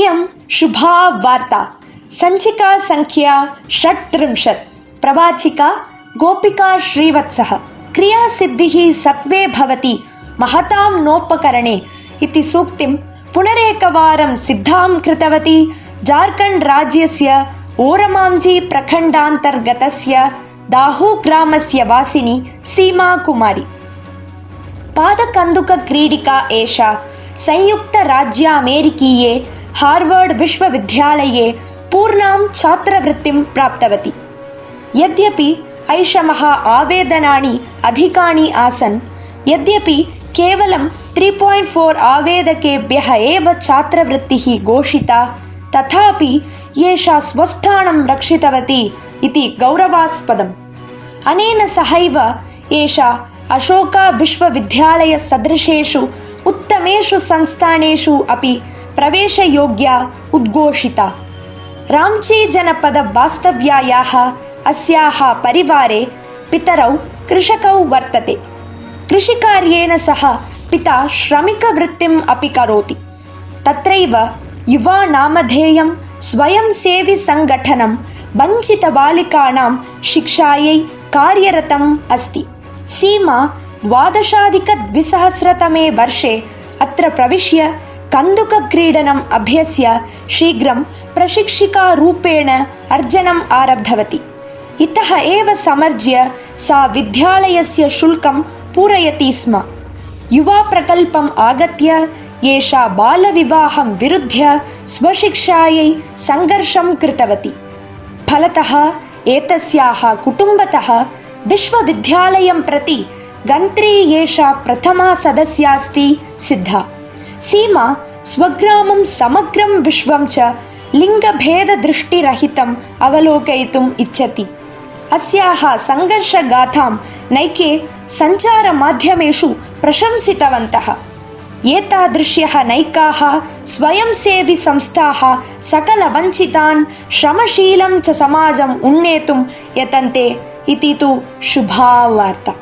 इयं शुभा वार्ता सञ्चिका सङ्ख्या षट्त्रिंशत्। प्रवाचिका गोपिका श्रीवत्सः। क्रियासिद्धिः सत्त्वे भवति। महतां नोपकरणे इति सूक्तिं पुनरेकवारं सिद्धां कृतवती जार्खण्ड् राज्यस्य ओरमाञ्जी प्रखण्डान्तर्गतस्य दाहुग्रामस्य वासिनी सीमाकुमारी। पादकन्दुकक्रीडिका एषा संयुक्तराज्यामेरिकीये हार्वर्ड् विश्वविद्यालये पूर्णां छात्रवृत्तिं प्राप्तवती यद्यपि ऐषमः आवेदनानि अधिकानि आसन् यद्यपि केवलं त्री पायिण्ट् फोर् आवेदकेभ्यः एव छात्रवृत्तिः घोषिता तथापि एषा स्वस्थानं रक्षितवती इति गौरवास्पदम् अनेन सहैव एषा अशोकाविश्वविद्यालयसदृशेषु उत्तमेषु संस्थानेषु अपि प्रवेशयोग्या उद्घोषिता। राञ्चीजनपदवास्तव्यायाः अस्याः परिवारे पितरौ कृषकौ वर्तते। कृषिकार्येण सह पिता श्रमिकवृत्तिम् अपि करोति। तत्रैव युवानामधेयं स्वयंसेविसङ्गठनं वञ्चितबालिकानां शिक्षायै कार्यरतम् अस्ति। सीमा द्वादशाधिकद्विसहस्रतमे वर्षे अत्र प्रविश्य कन्दुकक्रीडनम् अभ्यस्य शीघ्रं प्रशिक्षिकारूपेण अर्जनम् आरब्धवती। इतः एव समर्ज्य सा विद्यालयस्य शुल्कं पूरयति स्म। युवाप्रकल्पम् आगत्य एषा बालविवाहं विरुध्य स्वशिक्षायै सङ्घर्षं कृतवती। फलतः एतस्याः कुटुम्बतः विश्वविद्यालयं प्रति गन्त्री एषा प्रथमा सदस्यास्ति सिद्धा सीमा स्वग्रामं समग्रं विश्वं च लिङ्गभेददृष्टिरहितम् अवलोकयितुम् इच्छति। अस्याः सङ्घर्षगाथां नैके सञ्चारमाध्यमेषु प्रशंसितवन्तः। एतादृश्यः नैकाः स्वयंसेविसंस्थाः सकलवञ्चितान् श्रमशीलं च समाजम् उन्नेतुं यतन्ते। इति तु शुभा वार्ता